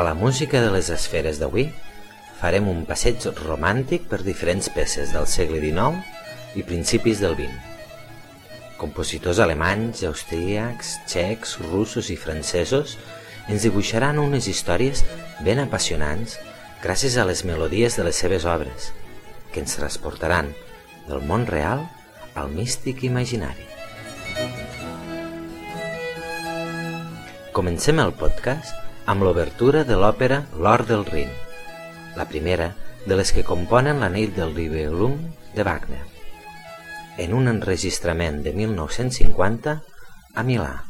A la música de les esferes d'avui farem un passeig romàntic per diferents peces del segle XIX i principis del XX. Compositors alemanys, austríacs, txecs, russos i francesos ens dibuixaran unes històries ben apassionants gràcies a les melodies de les seves obres, que ens transportaran del món real al místic imaginari. Comencem el podcast amb l'obertura de l'òpera L'Or del Rin, la primera de les que componen l'anell del Nibelung de Wagner, en un enregistrament de 1950 a Milà.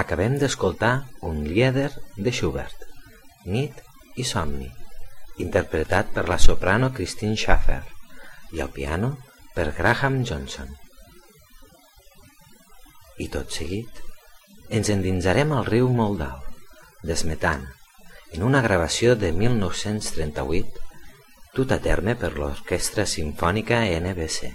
Acabem d'escoltar un lieder de Schubert, Nit i somni, interpretat per la soprano Christine Schaffer i al piano per Graham Johnson. I tot seguit ens endinsarem al riu Moldau, desmetant, en una gravació de 1938 dut a terme per l'Orquestra Simfònica NBC.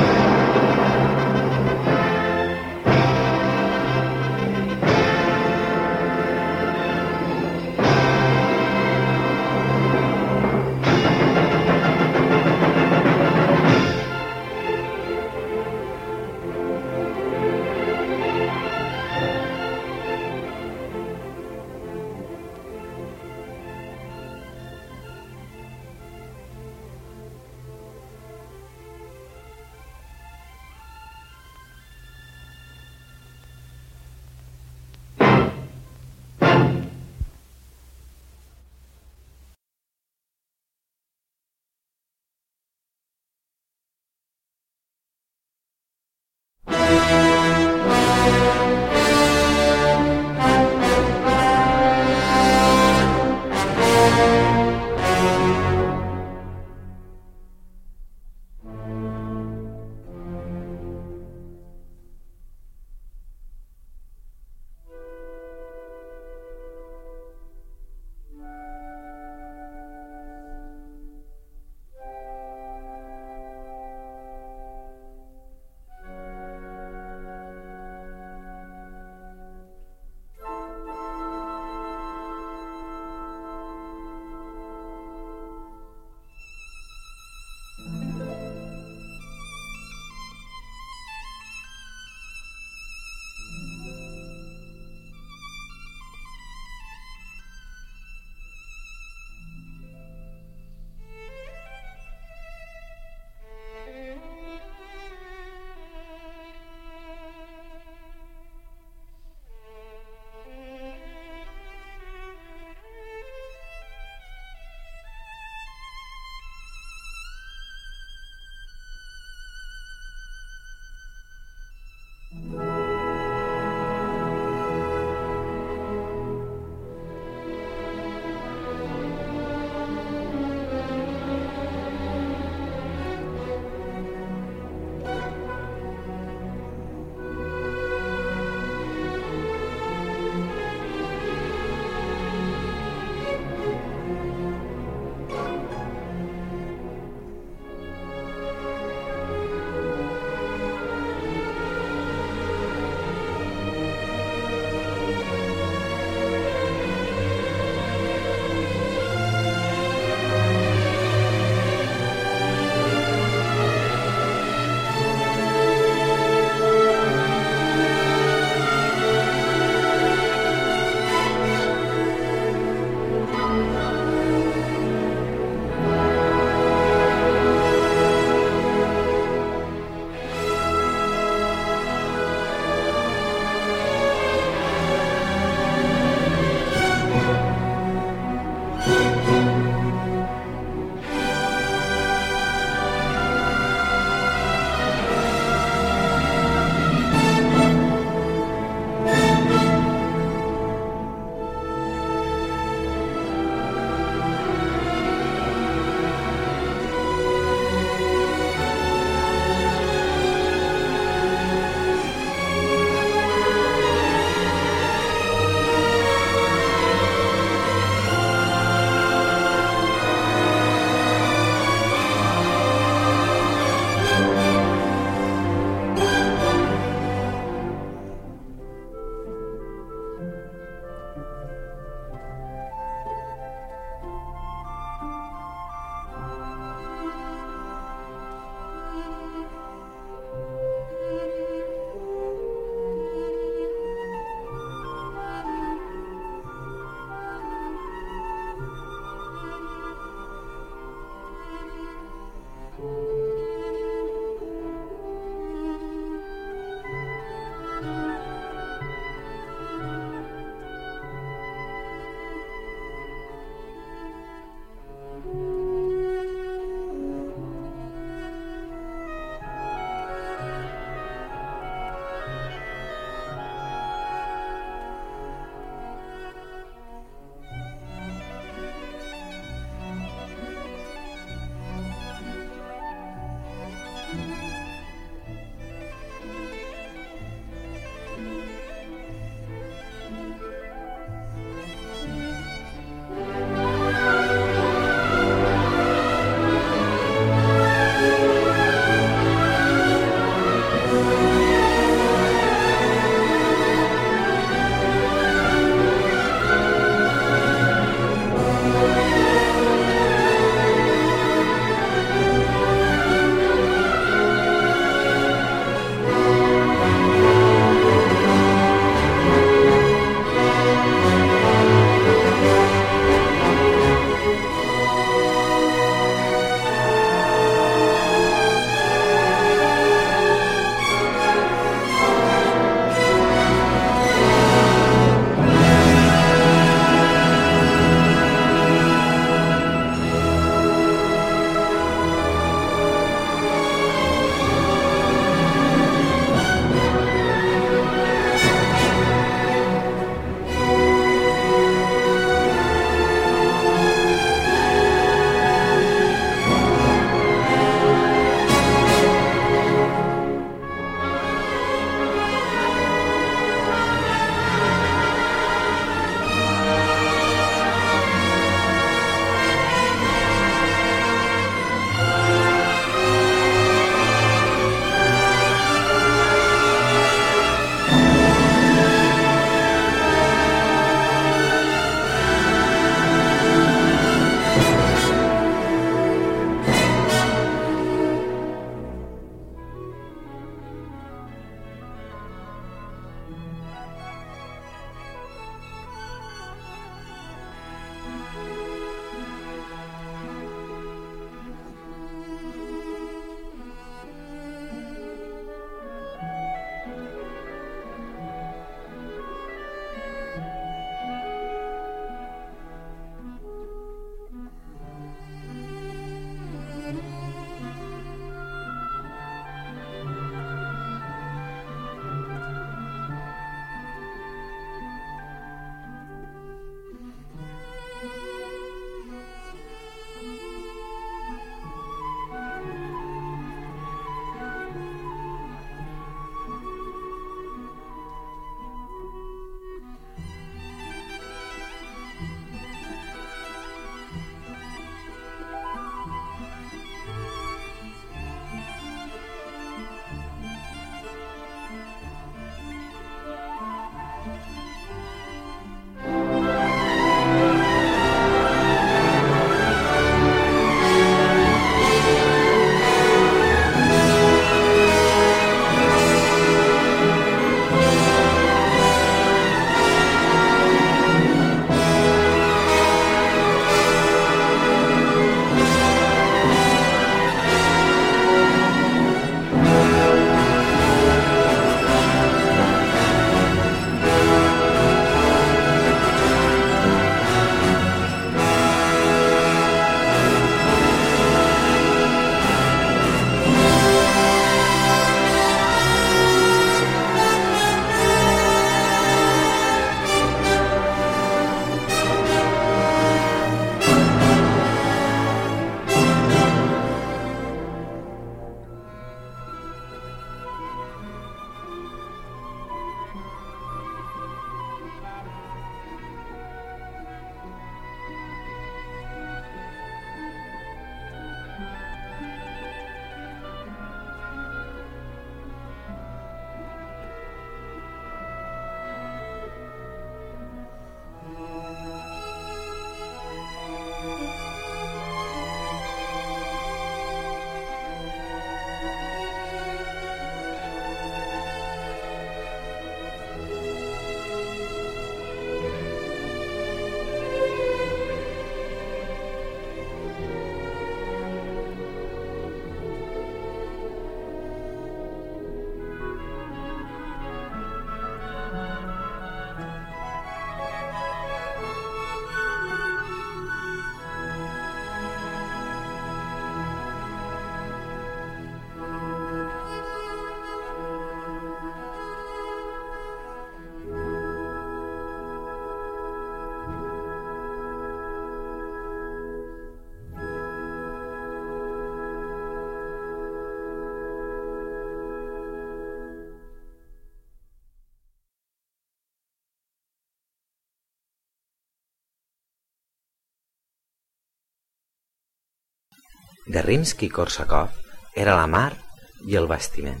De Rimsky-Korsakov era la mar i el bastiment.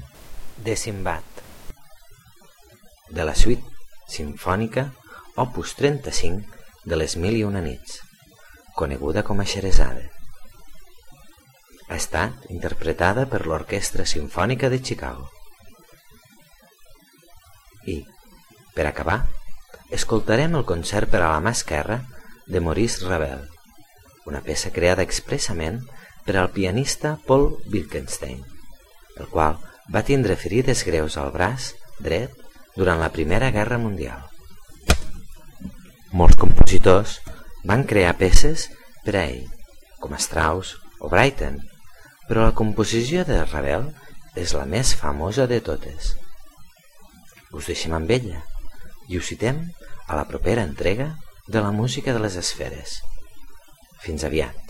De Simbad, de la suite sinfònica opus 35 de les Mil i una nits, coneguda com a Xeresade. Ha estat interpretada per l'Orquestra Simfònica de Chicago. I, per acabar, escoltarem el concert per a la mà esquerra de Maurice Ravel, una peça creada expressament per al pianista Paul Wittgenstein, el qual va tindre ferides greus al braç dret durant la Primera Guerra Mundial. Molts compositors van crear peces per a ell, com Strauss o Brighton, però la composició de Ravel és la més famosa de totes. Us deixem amb ella i us citem a la propera entrega de la música de les esferes. Fins aviat.